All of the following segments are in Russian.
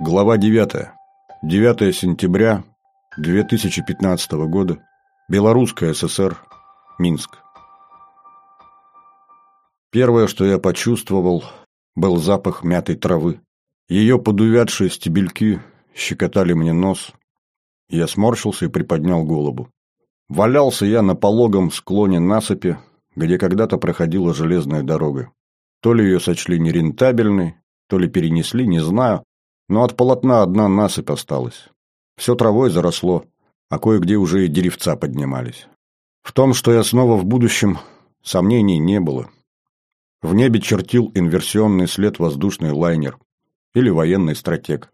Глава 9. 9 сентября 2015 года. Белорусская ССР. Минск. Первое, что я почувствовал, был запах мятой травы. Ее подувядшие стебельки щекотали мне нос. Я сморщился и приподнял голову. Валялся я на пологом склоне насыпи, где когда-то проходила железная дорога. То ли ее сочли нерентабельной, то ли перенесли, не знаю, но от полотна одна насыпь осталась. Все травой заросло, а кое-где уже и деревца поднимались. В том, что я снова в будущем, сомнений не было. В небе чертил инверсионный след воздушный лайнер или военный стратег.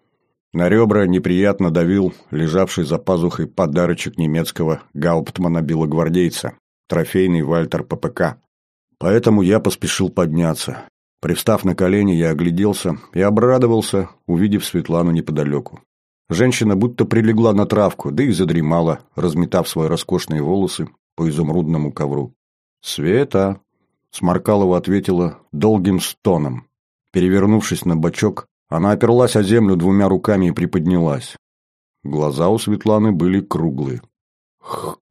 На ребра неприятно давил лежавший за пазухой подарочек немецкого гауптмана-белогвардейца, трофейный Вальтер ППК. Поэтому я поспешил подняться. Привстав на колени, я огляделся и обрадовался, увидев Светлану неподалеку. Женщина будто прилегла на травку, да и задремала, разметав свои роскошные волосы по изумрудному ковру. «Света!» — Сморкалова ответила долгим стоном. Перевернувшись на бочок, она оперлась о землю двумя руками и приподнялась. Глаза у Светланы были круглые.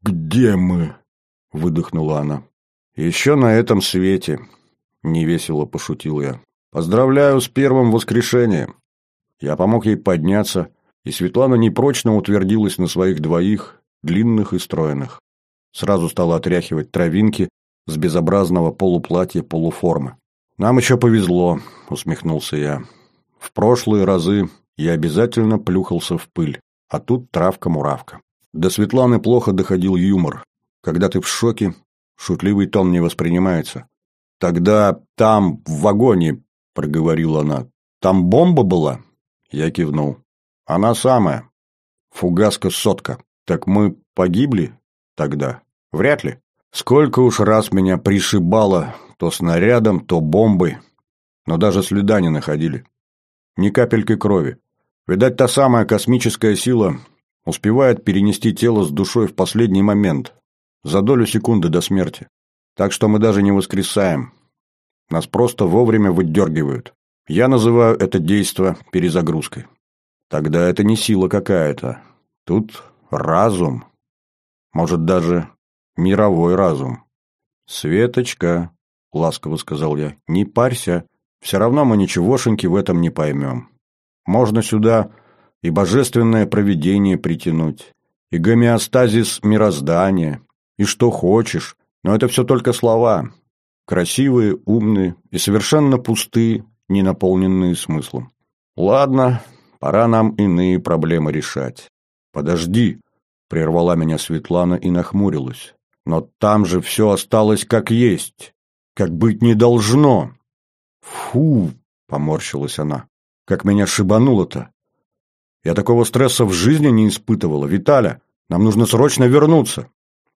«Где мы?» — выдохнула она. «Еще на этом свете», — невесело пошутил я. «Поздравляю с первым воскрешением!» Я помог ей подняться, и Светлана непрочно утвердилась на своих двоих, длинных и стройных. Сразу стала отряхивать травинки с безобразного полуплатья полуформы. «Нам еще повезло», — усмехнулся я. «В прошлые разы я обязательно плюхался в пыль, а тут травка-муравка». До Светланы плохо доходил юмор. Когда ты в шоке, шутливый тон не воспринимается. «Тогда там, в вагоне», — проговорила она, — «там бомба была?» Я кивнул. «Она самая. Фугаска-сотка. Так мы погибли тогда? Вряд ли. Сколько уж раз меня пришибало то снарядом, то бомбой, но даже следа не находили. Ни капельки крови. Видать, та самая космическая сила успевает перенести тело с душой в последний момент, за долю секунды до смерти. Так что мы даже не воскресаем. Нас просто вовремя выдергивают. Я называю это действо перезагрузкой. Тогда это не сила какая-то. Тут разум. Может, даже мировой разум. «Светочка», — ласково сказал я, — «не парься. Все равно мы ничегошеньки в этом не поймем. Можно сюда и божественное провидение притянуть, и гомеостазис мироздания, и что хочешь, но это все только слова. Красивые, умные и совершенно пустые, не наполненные смыслом. Ладно, пора нам иные проблемы решать. Подожди, прервала меня Светлана и нахмурилась. Но там же все осталось как есть, как быть не должно. Фу, поморщилась она. Как меня шибануло-то. Я такого стресса в жизни не испытывала. Виталя, нам нужно срочно вернуться.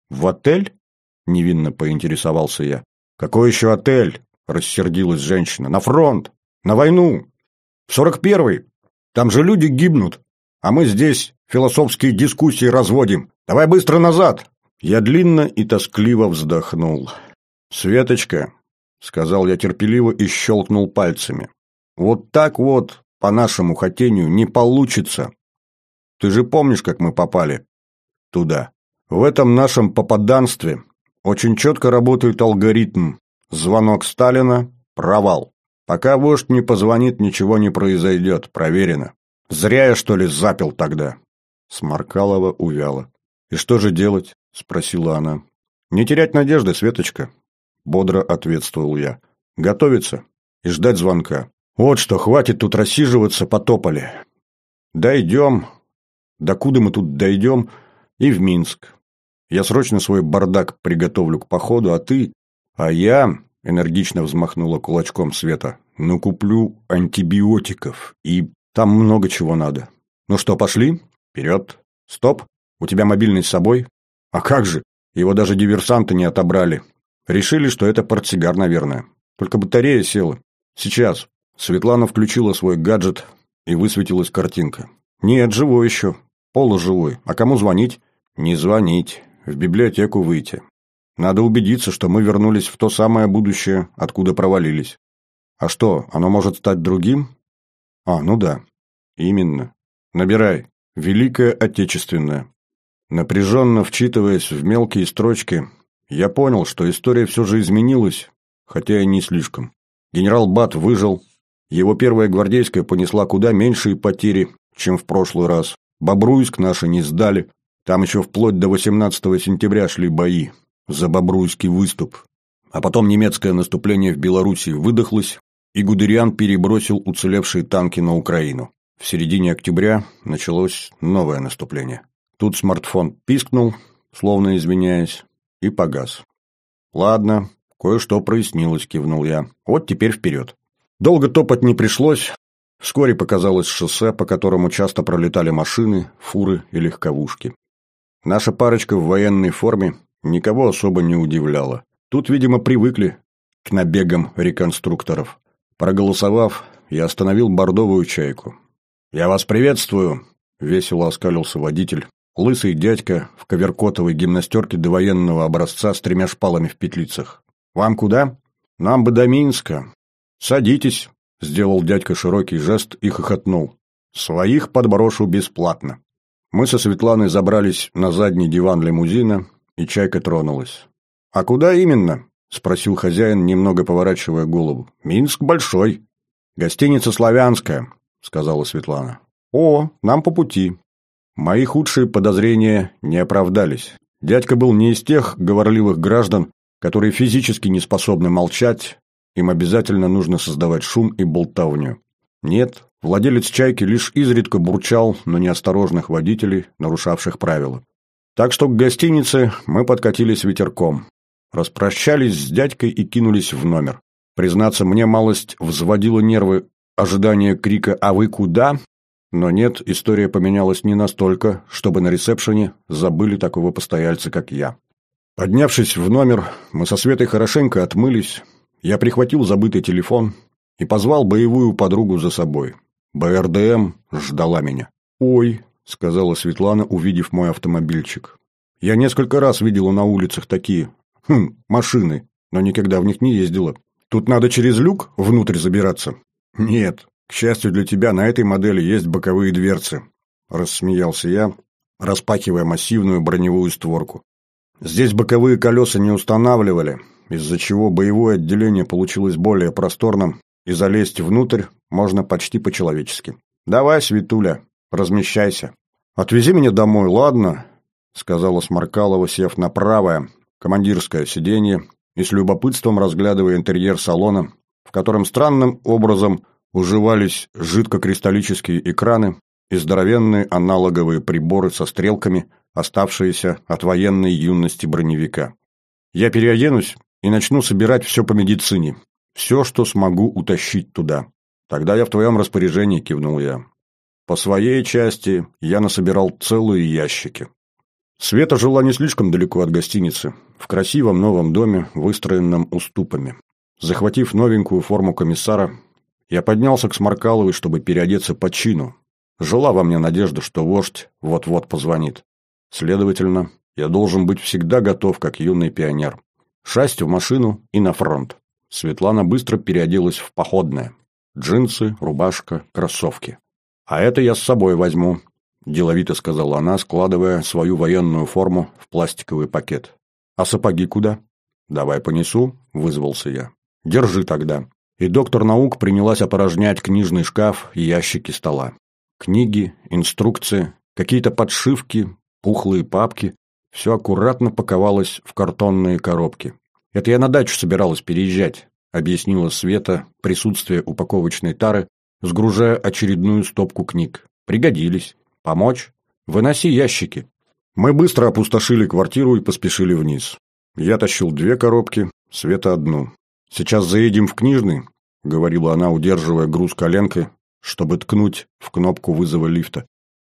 «В отель?» – невинно поинтересовался я. «Какой еще отель?» – рассердилась женщина. «На фронт! На войну! В сорок первый! Там же люди гибнут, а мы здесь философские дискуссии разводим. Давай быстро назад!» Я длинно и тоскливо вздохнул. «Светочка», — сказал я терпеливо и щелкнул пальцами, — «вот так вот, по нашему хотению, не получится. Ты же помнишь, как мы попали туда?» В этом нашем попаданстве очень четко работает алгоритм. Звонок Сталина – провал. Пока вождь не позвонит, ничего не произойдет, проверено. Зря я, что ли, запил тогда. Сморкалова увяла. «И что же делать?» – спросила она. «Не терять надежды, Светочка», – бодро ответствовал я. «Готовиться и ждать звонка. Вот что, хватит тут рассиживаться, потопали. Дойдем. Докуда мы тут дойдем? И в Минск. Я срочно свой бардак приготовлю к походу, а ты... А я, — энергично взмахнула кулачком Света, — ну куплю антибиотиков, и там много чего надо. Ну что, пошли? Вперед. Стоп. У тебя мобильный с собой? А как же? Его даже диверсанты не отобрали. Решили, что это портсигар, наверное. Только батарея села. Сейчас. Светлана включила свой гаджет, и высветилась картинка. Нет, живой еще. Полуживой. А кому звонить? Не звонить в библиотеку выйти. Надо убедиться, что мы вернулись в то самое будущее, откуда провалились. А что, оно может стать другим? А, ну да. Именно. Набирай. Великая Отечественная. Напряженно вчитываясь в мелкие строчки, я понял, что история все же изменилась, хотя и не слишком. Генерал Бат выжил, его первая гвардейская понесла куда меньшие потери, чем в прошлый раз. Бобруйск наши не сдали, там еще вплоть до 18 сентября шли бои за Бобруйский выступ. А потом немецкое наступление в Белоруссии выдохлось, и Гудериан перебросил уцелевшие танки на Украину. В середине октября началось новое наступление. Тут смартфон пискнул, словно извиняясь, и погас. «Ладно, кое-что прояснилось», — кивнул я. «Вот теперь вперед». Долго топать не пришлось. Вскоре показалось шоссе, по которому часто пролетали машины, фуры и легковушки. Наша парочка в военной форме никого особо не удивляла. Тут, видимо, привыкли к набегам реконструкторов. Проголосовав, я остановил бордовую чайку. «Я вас приветствую!» — весело оскалился водитель. Лысый дядька в коверкотовой гимнастерке довоенного образца с тремя шпалами в петлицах. «Вам куда?» «Нам бы до Минска. «Садитесь», — сделал дядька широкий жест и хохотнул. «Своих подброшу бесплатно». Мы со Светланой забрались на задний диван лимузина, и чайка тронулась. «А куда именно?» — спросил хозяин, немного поворачивая голову. «Минск большой». «Гостиница «Славянская», — сказала Светлана. «О, нам по пути». Мои худшие подозрения не оправдались. Дядька был не из тех говорливых граждан, которые физически не способны молчать, им обязательно нужно создавать шум и болтовню. Нет, владелец «Чайки» лишь изредка бурчал на неосторожных водителей, нарушавших правила. Так что к гостинице мы подкатились ветерком. Распрощались с дядькой и кинулись в номер. Признаться, мне малость взводила нервы ожидание крика «А вы куда?», но нет, история поменялась не настолько, чтобы на ресепшене забыли такого постояльца, как я. Поднявшись в номер, мы со Светой хорошенько отмылись, я прихватил забытый телефон и позвал боевую подругу за собой. БРДМ ждала меня. «Ой», — сказала Светлана, увидев мой автомобильчик. «Я несколько раз видела на улицах такие, хм, машины, но никогда в них не ездила. Тут надо через люк внутрь забираться?» «Нет, к счастью для тебя, на этой модели есть боковые дверцы», — рассмеялся я, распахивая массивную броневую створку. «Здесь боковые колеса не устанавливали, из-за чего боевое отделение получилось более просторным, и залезть внутрь можно почти по-человечески. «Давай, Светуля, размещайся». «Отвези меня домой, ладно?» — сказала Сморкалова, сев на правое, командирское сиденье и с любопытством разглядывая интерьер салона, в котором странным образом уживались жидкокристаллические экраны и здоровенные аналоговые приборы со стрелками, оставшиеся от военной юности броневика. «Я переоденусь и начну собирать все по медицине. Все, что смогу утащить туда. Тогда я в твоем распоряжении, кивнул я. По своей части я насобирал целые ящики. Света жила не слишком далеко от гостиницы, в красивом новом доме, выстроенном уступами. Захватив новенькую форму комиссара, я поднялся к Сморкаловой, чтобы переодеться по чину. Жила во мне надежда, что вождь вот-вот позвонит. Следовательно, я должен быть всегда готов, как юный пионер. Шасть в машину и на фронт. Светлана быстро переоделась в походное. Джинсы, рубашка, кроссовки. «А это я с собой возьму», – деловито сказала она, складывая свою военную форму в пластиковый пакет. «А сапоги куда?» «Давай понесу», – вызвался я. «Держи тогда». И доктор наук принялась опорожнять книжный шкаф и ящики стола. Книги, инструкции, какие-то подшивки, пухлые папки, все аккуратно паковалось в картонные коробки. «Это я на дачу собиралась переезжать», — объяснила Света присутствие упаковочной тары, сгружая очередную стопку книг. «Пригодились. Помочь? Выноси ящики». Мы быстро опустошили квартиру и поспешили вниз. Я тащил две коробки, Света одну. «Сейчас заедем в книжный», — говорила она, удерживая груз коленкой, чтобы ткнуть в кнопку вызова лифта.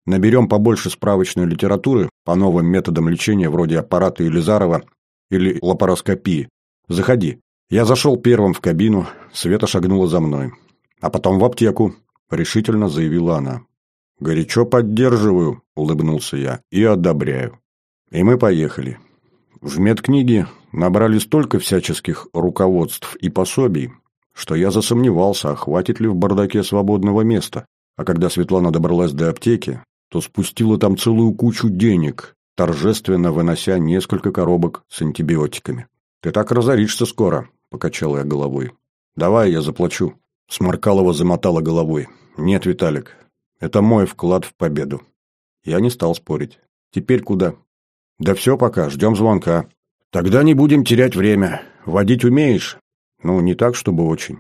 Наберем побольше справочной литературы по новым методам лечения вроде аппарата Елизарова или лапароскопии. Заходи. Я зашел первым в кабину, Света шагнула за мной. А потом в аптеку, решительно заявила она. «Горячо поддерживаю», — улыбнулся я, — «и одобряю». И мы поехали. В медкниге набрали столько всяческих руководств и пособий, что я засомневался, а хватит ли в бардаке свободного места. А когда Светлана добралась до аптеки, то спустила там целую кучу денег, торжественно вынося несколько коробок с антибиотиками. «Ты так разоришься скоро», — покачал я головой. «Давай, я заплачу». Сморкалова замотала головой. «Нет, Виталик, это мой вклад в победу». Я не стал спорить. «Теперь куда?» «Да все пока, ждем звонка». «Тогда не будем терять время. Водить умеешь?» «Ну, не так, чтобы очень.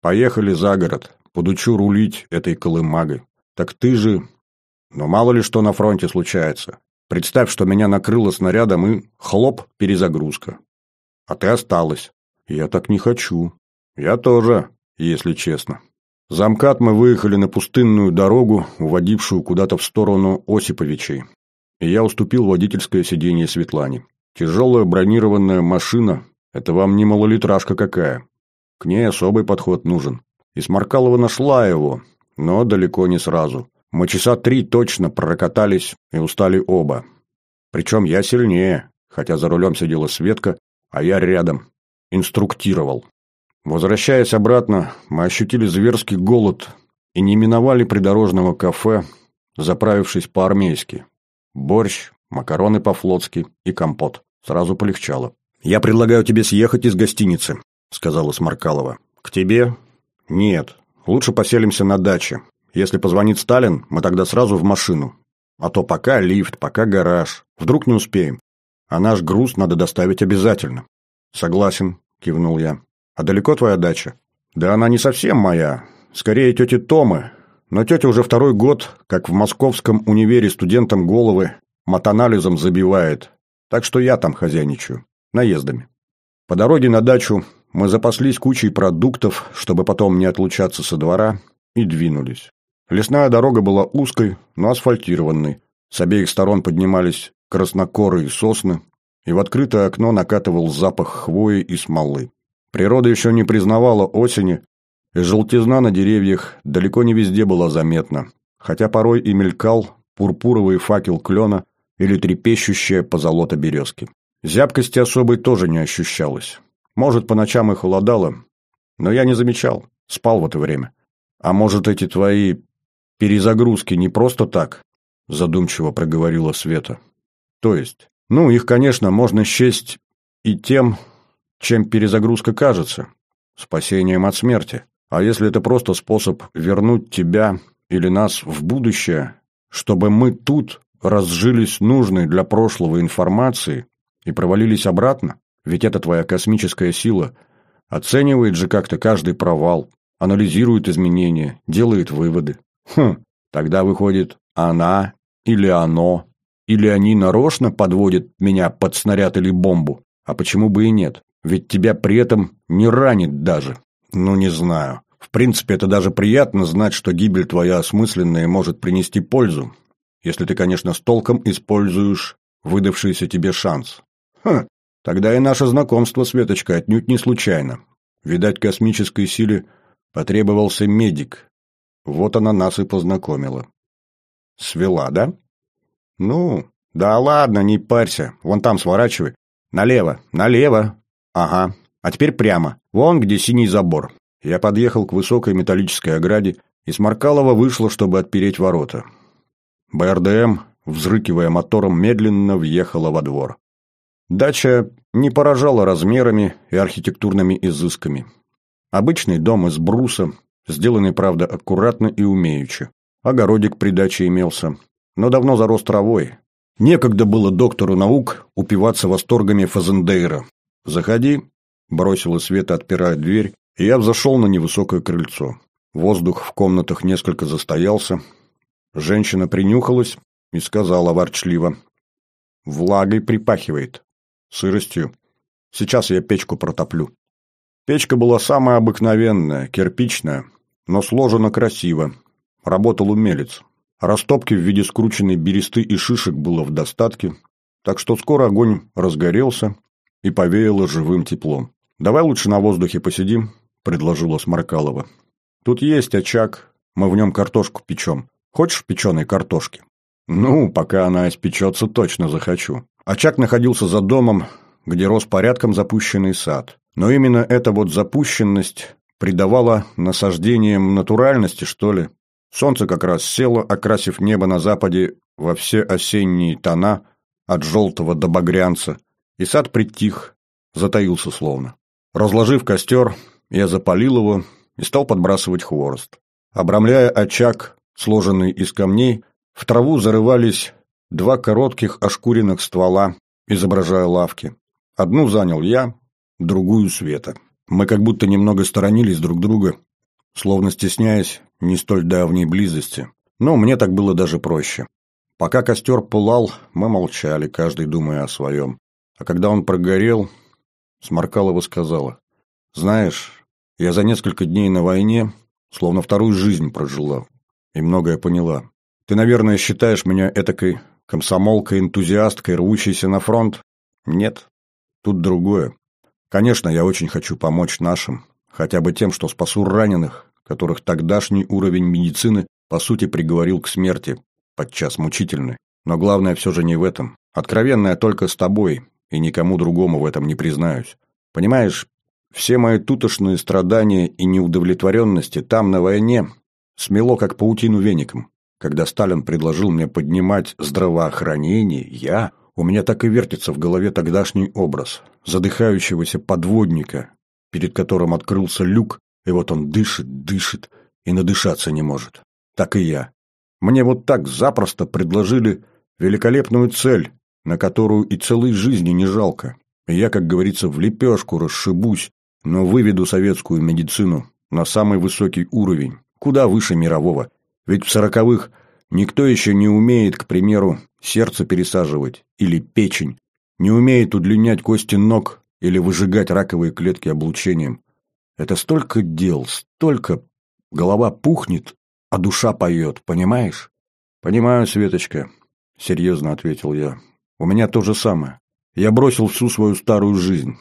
Поехали за город. Подучу рулить этой колымагой. Так ты же...» «Но мало ли что на фронте случается. Представь, что меня накрыло снарядом и хлоп, перезагрузка. А ты осталась. Я так не хочу. Я тоже, если честно. Замкат мы выехали на пустынную дорогу, уводившую куда-то в сторону Осиповичей. И я уступил водительское сиденье Светлане. Тяжелая бронированная машина – это вам не малолитражка какая. К ней особый подход нужен. И Сморкалова нашла его, но далеко не сразу. Мы часа три точно прокатались и устали оба. Причем я сильнее, хотя за рулем сидела Светка, а я рядом. Инструктировал. Возвращаясь обратно, мы ощутили зверский голод и не миновали придорожного кафе, заправившись по-армейски. Борщ, макароны по-флотски и компот. Сразу полегчало. «Я предлагаю тебе съехать из гостиницы», — сказала Сморкалова. «К тебе?» «Нет. Лучше поселимся на даче. Если позвонит Сталин, мы тогда сразу в машину. А то пока лифт, пока гараж. Вдруг не успеем. А наш груз надо доставить обязательно. Согласен, кивнул я. А далеко твоя дача? Да она не совсем моя. Скорее тети Томы. Но тетя уже второй год, как в московском универе студентам головы матанализом забивает. Так что я там хозяйничаю. Наездами. По дороге на дачу мы запаслись кучей продуктов, чтобы потом не отлучаться со двора, и двинулись. Лесная дорога была узкой, но асфальтированной. С обеих сторон поднимались краснокорые сосны, и в открытое окно накатывал запах хвои и смолы. Природа еще не признавала осени, и желтизна на деревьях далеко не везде была заметна, хотя порой и мелькал пурпуровый факел клена или трепещущая позолота березки. Зябкости особой тоже не ощущалось. Может, по ночам и холодало, но я не замечал, спал в это время. А может, эти твои перезагрузки не просто так?» – задумчиво проговорила Света. «То есть? Ну, их, конечно, можно счесть и тем, чем перезагрузка кажется – спасением от смерти. А если это просто способ вернуть тебя или нас в будущее, чтобы мы тут разжились нужной для прошлого информации и провалились обратно? Ведь это твоя космическая сила оценивает же как-то каждый провал, анализирует изменения, делает выводы. Хм, тогда выходит, она или оно, или они нарочно подводят меня под снаряд или бомбу. А почему бы и нет? Ведь тебя при этом не ранит даже. Ну, не знаю. В принципе, это даже приятно знать, что гибель твоя осмысленная может принести пользу, если ты, конечно, с толком используешь выдавшийся тебе шанс. Хм, тогда и наше знакомство, Светочка, отнюдь не случайно. Видать, космической силе потребовался медик, вот она нас и познакомила. Свела, да? Ну, да ладно, не парься. Вон там сворачивай. Налево, налево. Ага. А теперь прямо. Вон, где синий забор. Я подъехал к высокой металлической ограде, и Сморкалова вышла, чтобы отпереть ворота. БРДМ, взрыкивая мотором, медленно въехала во двор. Дача не поражала размерами и архитектурными изысками. Обычный дом из бруса, сделанный, правда, аккуратно и умеючи. Огородик при даче имелся, но давно зарос травой. Некогда было доктору наук упиваться восторгами Фазендейра. «Заходи», — бросила Света, отпирая дверь, и я взошел на невысокое крыльцо. Воздух в комнатах несколько застоялся. Женщина принюхалась и сказала ворчливо. «Влагой припахивает. Сыростью. Сейчас я печку протоплю». Печка была самая обыкновенная, кирпичная, но сложена красиво. Работал умелец. Растопки в виде скрученной бересты и шишек было в достатке, так что скоро огонь разгорелся и повеяло живым теплом. «Давай лучше на воздухе посидим», — предложила Сморкалова. «Тут есть очаг, мы в нем картошку печем. Хочешь печеной картошки?» «Ну, пока она испечется, точно захочу». Очаг находился за домом, где рос порядком запущенный сад. Но именно эта вот запущенность придавала насаждениям натуральности, что ли. Солнце как раз село, окрасив небо на западе во все осенние тона, от желтого до багрянца, и сад притих, затаился словно. Разложив костер, я запалил его и стал подбрасывать хворост. Обрамляя очаг, сложенный из камней, в траву зарывались два коротких ошкуренных ствола, изображая лавки. Одну занял я, другую — Света. Мы как будто немного сторонились друг друга, словно стесняясь не столь давней близости. Но мне так было даже проще. Пока костер пылал, мы молчали, каждый думая о своем. А когда он прогорел, Сморкалова сказала, «Знаешь, я за несколько дней на войне словно вторую жизнь прожила и многое поняла. Ты, наверное, считаешь меня этакой комсомолкой-энтузиасткой, рвущейся на фронт? Нет, тут другое. Конечно, я очень хочу помочь нашим, хотя бы тем, что спасу раненых, которых тогдашний уровень медицины, по сути, приговорил к смерти, подчас мучительной. Но главное все же не в этом. Откровенное только с тобой, и никому другому в этом не признаюсь. Понимаешь, все мои тутошные страдания и неудовлетворенности там, на войне, смело как паутину веником. Когда Сталин предложил мне поднимать здравоохранение, я... У меня так и вертится в голове тогдашний образ задыхающегося подводника, перед которым открылся люк, и вот он дышит, дышит и надышаться не может. Так и я. Мне вот так запросто предложили великолепную цель, на которую и целой жизни не жалко. И я, как говорится, в лепешку расшибусь, но выведу советскую медицину на самый высокий уровень, куда выше мирового. Ведь в сороковых никто еще не умеет, к примеру, сердце пересаживать или печень, не умеет удлинять кости ног или выжигать раковые клетки облучением. Это столько дел, столько... Голова пухнет, а душа поет, понимаешь? Понимаю, Светочка, серьезно ответил я. У меня то же самое. Я бросил всю свою старую жизнь.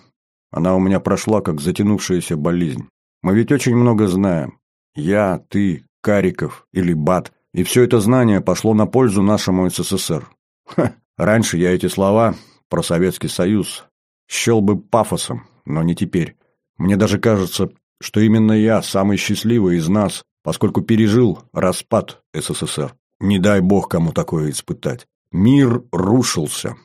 Она у меня прошла, как затянувшаяся болезнь. Мы ведь очень много знаем. Я, ты, Кариков или Бат. И все это знание пошло на пользу нашему СССР. Ха, раньше я эти слова про Советский Союз счел бы пафосом, но не теперь. Мне даже кажется, что именно я самый счастливый из нас, поскольку пережил распад СССР. Не дай бог кому такое испытать. Мир рушился.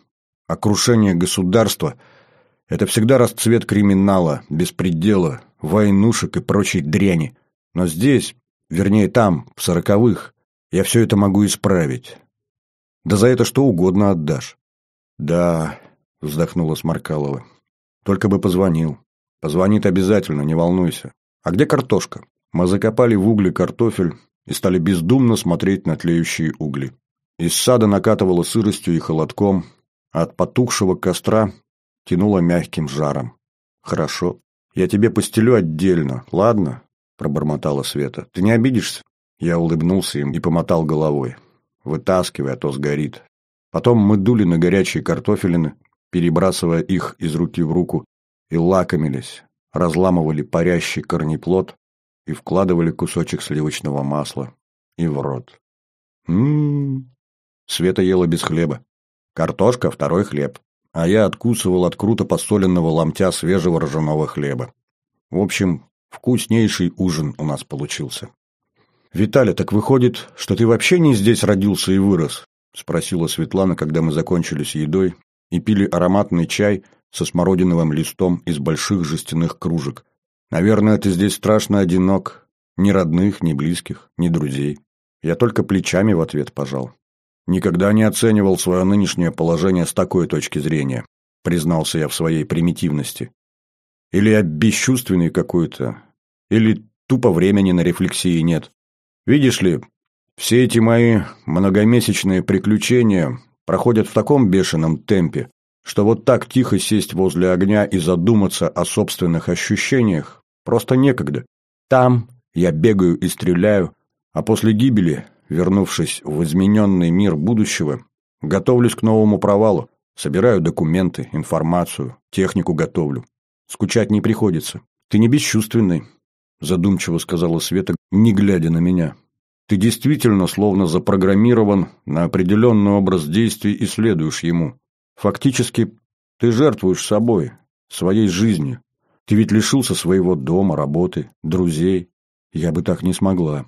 А крушение государства – это всегда расцвет криминала, беспредела, войнушек и прочей дряни. Но здесь, вернее там, в сороковых, я все это могу исправить. Да за это что угодно отдашь. Да, вздохнула Сморкалова. Только бы позвонил. Позвонит обязательно, не волнуйся. А где картошка? Мы закопали в угли картофель и стали бездумно смотреть на тлеющие угли. Из сада накатывало сыростью и холодком, а от потухшего костра тянуло мягким жаром. «Хорошо. Я тебе постелю отдельно, ладно?» – пробормотала Света. «Ты не обидишься?» Я улыбнулся им и помотал головой. «Вытаскивай, а то сгорит». Потом мы дули на горячие картофелины, перебрасывая их из руки в руку, и лакомились, разламывали парящий корнеплод и вкладывали кусочек сливочного масла и в рот. М-м-м. Света ела без хлеба. Картошка – второй хлеб а я откусывал от круто посоленного ломтя свежего ржаного хлеба. В общем, вкуснейший ужин у нас получился. «Виталя, так выходит, что ты вообще не здесь родился и вырос?» – спросила Светлана, когда мы закончили с едой и пили ароматный чай со смородиновым листом из больших жестяных кружек. «Наверное, ты здесь страшно одинок. Ни родных, ни близких, ни друзей». Я только плечами в ответ пожал. Никогда не оценивал свое нынешнее положение с такой точки зрения, признался я в своей примитивности. Или я бесчувственный какой-то, или тупо времени на рефлексии нет. Видишь ли, все эти мои многомесячные приключения проходят в таком бешеном темпе, что вот так тихо сесть возле огня и задуматься о собственных ощущениях просто некогда. Там я бегаю и стреляю, а после гибели вернувшись в измененный мир будущего, готовлюсь к новому провалу, собираю документы, информацию, технику готовлю. Скучать не приходится. Ты не бесчувственный, задумчиво сказала Света, не глядя на меня. Ты действительно словно запрограммирован на определенный образ действий и следуешь ему. Фактически, ты жертвуешь собой, своей жизнью. Ты ведь лишился своего дома, работы, друзей. Я бы так не смогла.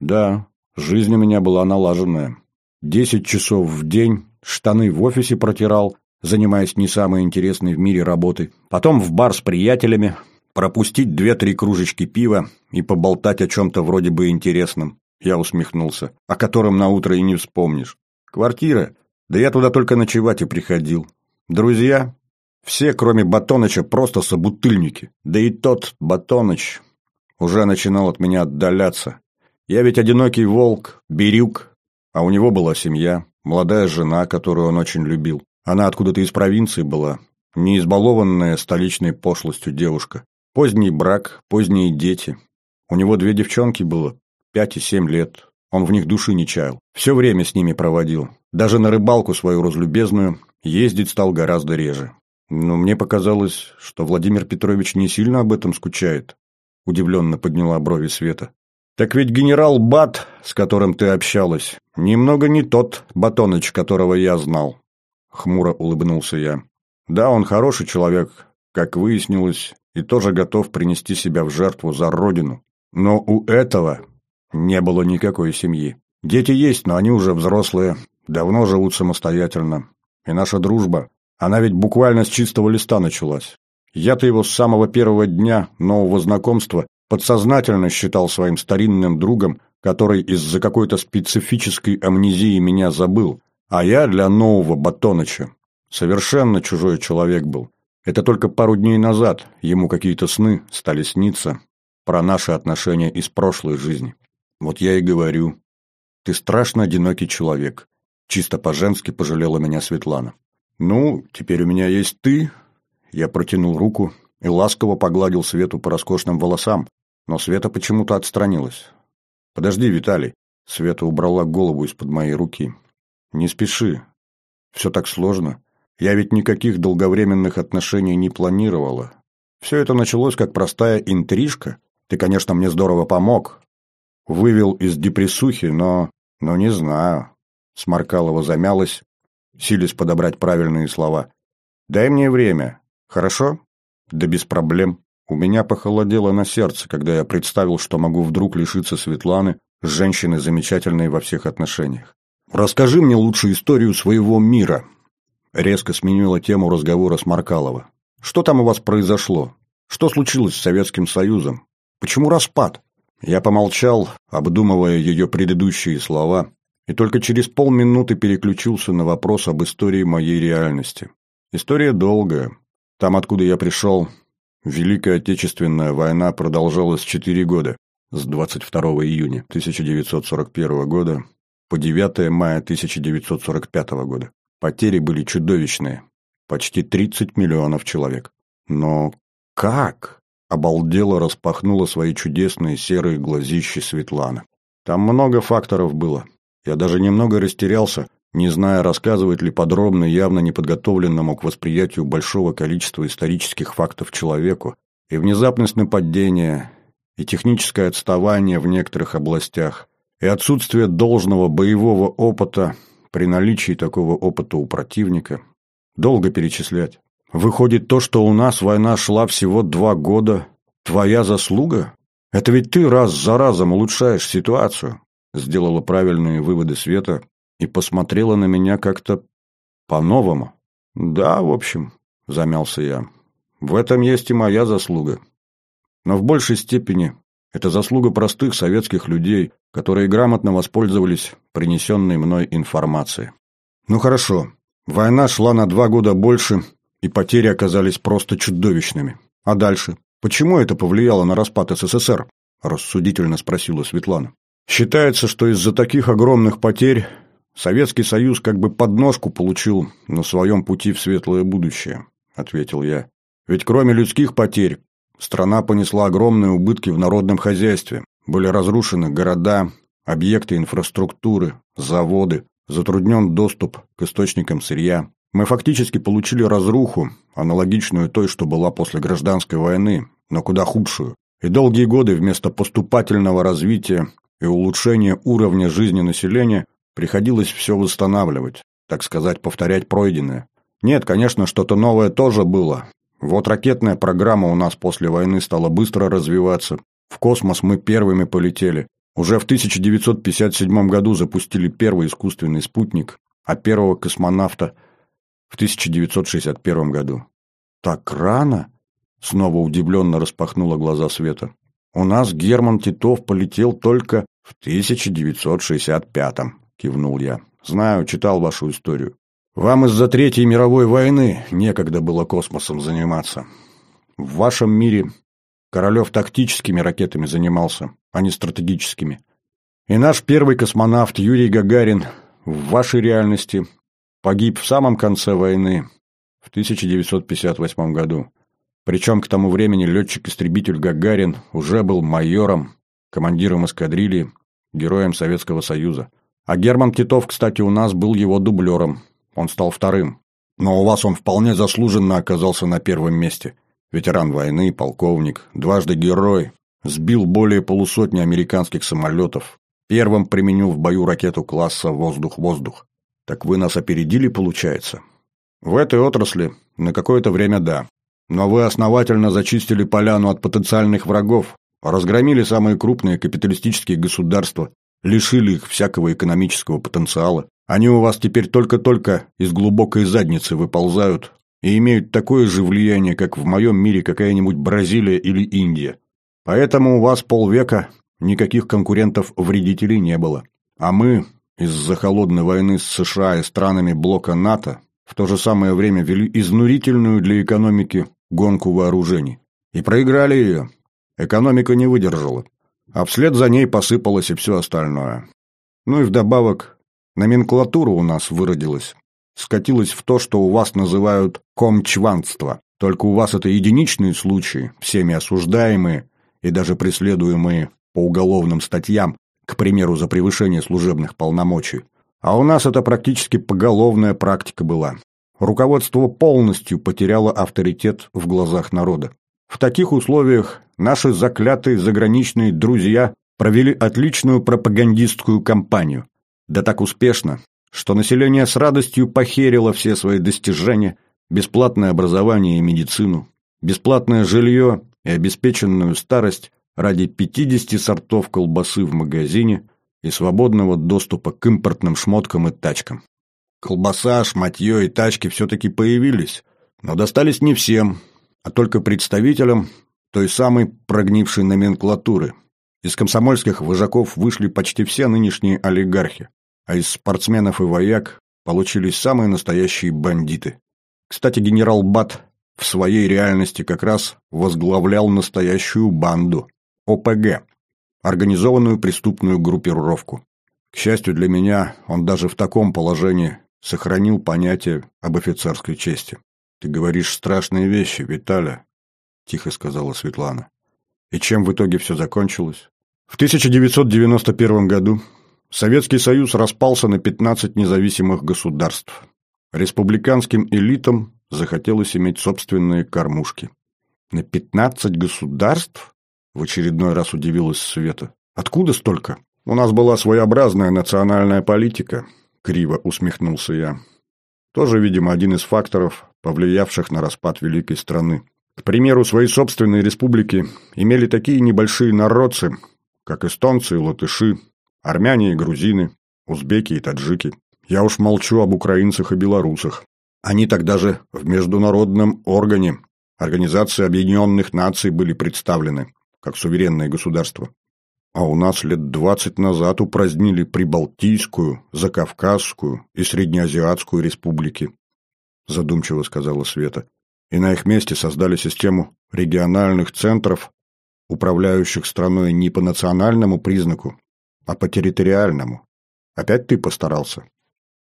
Да, Жизнь у меня была налаженная. Десять часов в день, штаны в офисе протирал, занимаясь не самой интересной в мире работой. Потом в бар с приятелями, пропустить две-три кружечки пива и поболтать о чем-то вроде бы интересном. Я усмехнулся, о котором на утро и не вспомнишь. Квартира? Да я туда только ночевать и приходил. Друзья? Все, кроме Батоныча, просто собутыльники. Да и тот Батоныч уже начинал от меня отдаляться. Я ведь одинокий волк, бирюк, а у него была семья, молодая жена, которую он очень любил. Она откуда-то из провинции была, не избалованная столичной пошлостью девушка. Поздний брак, поздние дети. У него две девчонки было, пять и семь лет. Он в них души не чаял. Все время с ними проводил. Даже на рыбалку свою разлюбезную ездить стал гораздо реже. Но мне показалось, что Владимир Петрович не сильно об этом скучает. Удивленно подняла брови Света. Так ведь генерал Бат, с которым ты общалась, немного не тот Батоныч, которого я знал. Хмуро улыбнулся я. Да, он хороший человек, как выяснилось, и тоже готов принести себя в жертву за родину. Но у этого не было никакой семьи. Дети есть, но они уже взрослые, давно живут самостоятельно. И наша дружба, она ведь буквально с чистого листа началась. Я-то его с самого первого дня нового знакомства подсознательно считал своим старинным другом, который из-за какой-то специфической амнезии меня забыл, а я для нового Батоныча совершенно чужой человек был. Это только пару дней назад ему какие-то сны стали сниться про наши отношения из прошлой жизни. Вот я и говорю, ты страшно одинокий человек. Чисто по-женски пожалела меня Светлана. Ну, теперь у меня есть ты. Я протянул руку и ласково погладил Свету по роскошным волосам, но Света почему-то отстранилась. «Подожди, Виталий». Света убрала голову из-под моей руки. «Не спеши. Все так сложно. Я ведь никаких долговременных отношений не планировала. Все это началось как простая интрижка. Ты, конечно, мне здорово помог. Вывел из депрессухи, но... но не знаю». Сморкалова замялась, силясь подобрать правильные слова. «Дай мне время. Хорошо?» «Да без проблем». У меня похолодело на сердце, когда я представил, что могу вдруг лишиться Светланы, женщины замечательной во всех отношениях. «Расскажи мне лучше историю своего мира», — резко сменила тему разговора с Маркалова. «Что там у вас произошло? Что случилось с Советским Союзом? Почему распад?» Я помолчал, обдумывая ее предыдущие слова, и только через полминуты переключился на вопрос об истории моей реальности. История долгая. Там, откуда я пришел, Великая Отечественная война продолжалась четыре года, с 22 июня 1941 года по 9 мая 1945 года. Потери были чудовищные, почти 30 миллионов человек. Но как? Обалдело распахнула свои чудесные серые глазищи Светлана. Там много факторов было. Я даже немного растерялся, не зная, рассказывать ли подробно явно неподготовленному к восприятию большого количества исторических фактов человеку, и внезапность нападения, и техническое отставание в некоторых областях, и отсутствие должного боевого опыта при наличии такого опыта у противника. Долго перечислять. Выходит, то, что у нас война шла всего два года, твоя заслуга? Это ведь ты раз за разом улучшаешь ситуацию. Сделала правильные выводы Света, и посмотрела на меня как-то по-новому. «Да, в общем», — замялся я, — «в этом есть и моя заслуга. Но в большей степени это заслуга простых советских людей, которые грамотно воспользовались принесенной мной информацией. Ну хорошо, война шла на два года больше, и потери оказались просто чудовищными. А дальше? Почему это повлияло на распад СССР? Рассудительно спросила Светлана. Считается, что из-за таких огромных потерь Советский Союз как бы подножку получил на своем пути в светлое будущее, ответил я. Ведь кроме людских потерь, страна понесла огромные убытки в народном хозяйстве. Были разрушены города, объекты инфраструктуры, заводы, затруднен доступ к источникам сырья. Мы фактически получили разруху, аналогичную той, что была после гражданской войны, но куда худшую. И долгие годы вместо поступательного развития и улучшения уровня жизни населения Приходилось все восстанавливать, так сказать, повторять пройденное. Нет, конечно, что-то новое тоже было. Вот ракетная программа у нас после войны стала быстро развиваться. В космос мы первыми полетели. Уже в 1957 году запустили первый искусственный спутник, а первого космонавта в 1961 году. «Так рано?» — снова удивленно распахнула глаза Света. «У нас Герман Титов полетел только в 1965-м», — кивнул я. «Знаю, читал вашу историю. Вам из-за Третьей мировой войны некогда было космосом заниматься. В вашем мире Королев тактическими ракетами занимался, а не стратегическими. И наш первый космонавт Юрий Гагарин в вашей реальности погиб в самом конце войны, в 1958 году. Причем к тому времени летчик-истребитель Гагарин уже был майором, командиром эскадрильи, героем Советского Союза. А Герман Титов, кстати, у нас был его дублером. Он стал вторым. Но у вас он вполне заслуженно оказался на первом месте. Ветеран войны, полковник, дважды герой, сбил более полусотни американских самолетов, первым применил в бою ракету класса «воздух-воздух». Так вы нас опередили, получается? В этой отрасли на какое-то время да. Но вы основательно зачистили поляну от потенциальных врагов, разгромили самые крупные капиталистические государства, лишили их всякого экономического потенциала, они у вас теперь только-только из глубокой задницы выползают и имеют такое же влияние, как в моем мире какая-нибудь Бразилия или Индия. Поэтому у вас полвека никаких конкурентов-вредителей не было. А мы, из-за холодной войны с США и странами блока НАТО, в то же самое время вели изнурительную для экономики гонку вооружений. И проиграли ее. Экономика не выдержала. А вслед за ней посыпалось и все остальное. Ну и вдобавок Номенклатура у нас выродилась. Скатилась в то, что у вас называют комчванство. Только у вас это единичные случаи, всеми осуждаемые и даже преследуемые по уголовным статьям, к примеру, за превышение служебных полномочий. А у нас это практически поголовная практика была. Руководство полностью потеряло авторитет в глазах народа. В таких условиях наши заклятые заграничные друзья провели отличную пропагандистскую кампанию. Да так успешно, что население с радостью похерило все свои достижения, бесплатное образование и медицину, бесплатное жилье и обеспеченную старость ради 50 сортов колбасы в магазине и свободного доступа к импортным шмоткам и тачкам. Колбаса, шматье и тачки все-таки появились, но достались не всем, а только представителям той самой прогнившей номенклатуры, из комсомольских вожаков вышли почти все нынешние олигархи, а из спортсменов и вояк получились самые настоящие бандиты. Кстати, генерал Бат в своей реальности как раз возглавлял настоящую банду – ОПГ, организованную преступную группировку. К счастью для меня, он даже в таком положении сохранил понятие об офицерской чести. «Ты говоришь страшные вещи, Виталя», – тихо сказала Светлана. «И чем в итоге все закончилось?» В 1991 году Советский Союз распался на 15 независимых государств. Республиканским элитам захотелось иметь собственные кормушки. На 15 государств? В очередной раз удивилась Света. Откуда столько? У нас была своеобразная национальная политика, криво усмехнулся я. Тоже, видимо, один из факторов, повлиявших на распад великой страны. К примеру, свои собственные республики имели такие небольшие народцы, как эстонцы и латыши, армяне и грузины, узбеки и таджики. Я уж молчу об украинцах и белорусах. Они тогда же в международном органе Организации Объединенных Наций были представлены, как суверенное государство. А у нас лет двадцать назад упразднили Прибалтийскую, Закавказскую и Среднеазиатскую республики, задумчиво сказала Света. И на их месте создали систему региональных центров управляющих страной не по национальному признаку, а по территориальному. Опять ты постарался.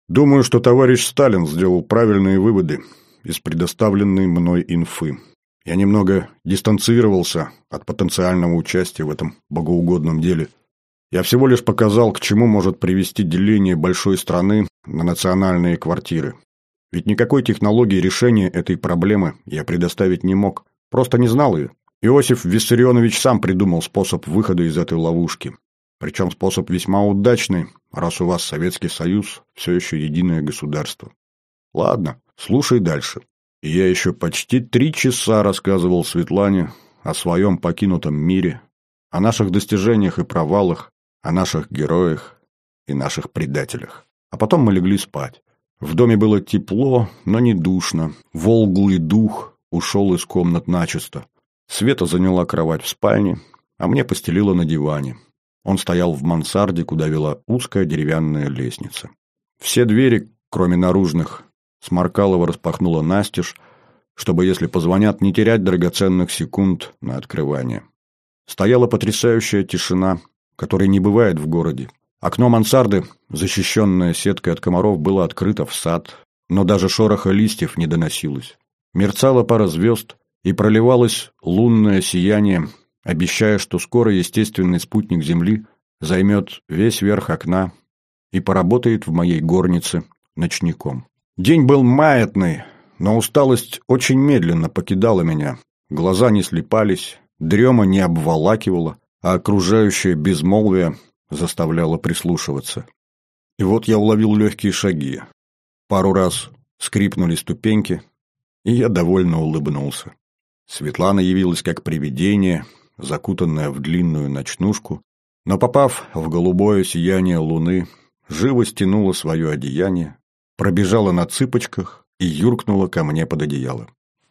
Думаю, что товарищ Сталин сделал правильные выводы из предоставленной мной инфы. Я немного дистанцировался от потенциального участия в этом богоугодном деле. Я всего лишь показал, к чему может привести деление большой страны на национальные квартиры. Ведь никакой технологии решения этой проблемы я предоставить не мог. Просто не знал ее. Иосиф Виссарионович сам придумал способ выхода из этой ловушки. Причем способ весьма удачный, раз у вас Советский Союз все еще единое государство. Ладно, слушай дальше. И я еще почти три часа рассказывал Светлане о своем покинутом мире, о наших достижениях и провалах, о наших героях и наших предателях. А потом мы легли спать. В доме было тепло, но не душно. Волглый дух ушел из комнат начисто. Света заняла кровать в спальне, а мне постелила на диване. Он стоял в мансарде, куда вела узкая деревянная лестница. Все двери, кроме наружных, Сморкалова распахнула настежь, чтобы, если позвонят, не терять драгоценных секунд на открывание. Стояла потрясающая тишина, которой не бывает в городе. Окно мансарды, защищенное сеткой от комаров, было открыто в сад, но даже шороха листьев не доносилось. Мерцала пара звезд, и проливалось лунное сияние, обещая, что скоро естественный спутник Земли займет весь верх окна и поработает в моей горнице ночником. День был маятный, но усталость очень медленно покидала меня. Глаза не слепались, дрема не обволакивала, а окружающее безмолвие заставляло прислушиваться. И вот я уловил легкие шаги. Пару раз скрипнули ступеньки, и я довольно улыбнулся. Светлана явилась как привидение, закутанная в длинную ночнушку, но, попав в голубое сияние луны, живо стянула свое одеяние, пробежала на цыпочках и юркнула ко мне под одеяло.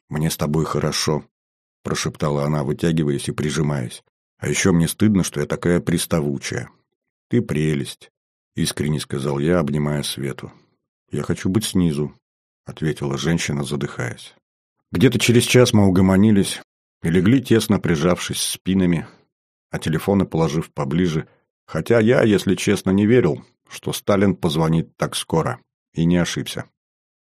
«Мне с тобой хорошо», – прошептала она, вытягиваясь и прижимаясь. «А еще мне стыдно, что я такая приставучая». «Ты прелесть», – искренне сказал я, обнимая Свету. «Я хочу быть снизу», – ответила женщина, задыхаясь. Где-то через час мы угомонились и легли тесно прижавшись спинами, а телефоны положив поближе, хотя я, если честно, не верил, что Сталин позвонит так скоро, и не ошибся.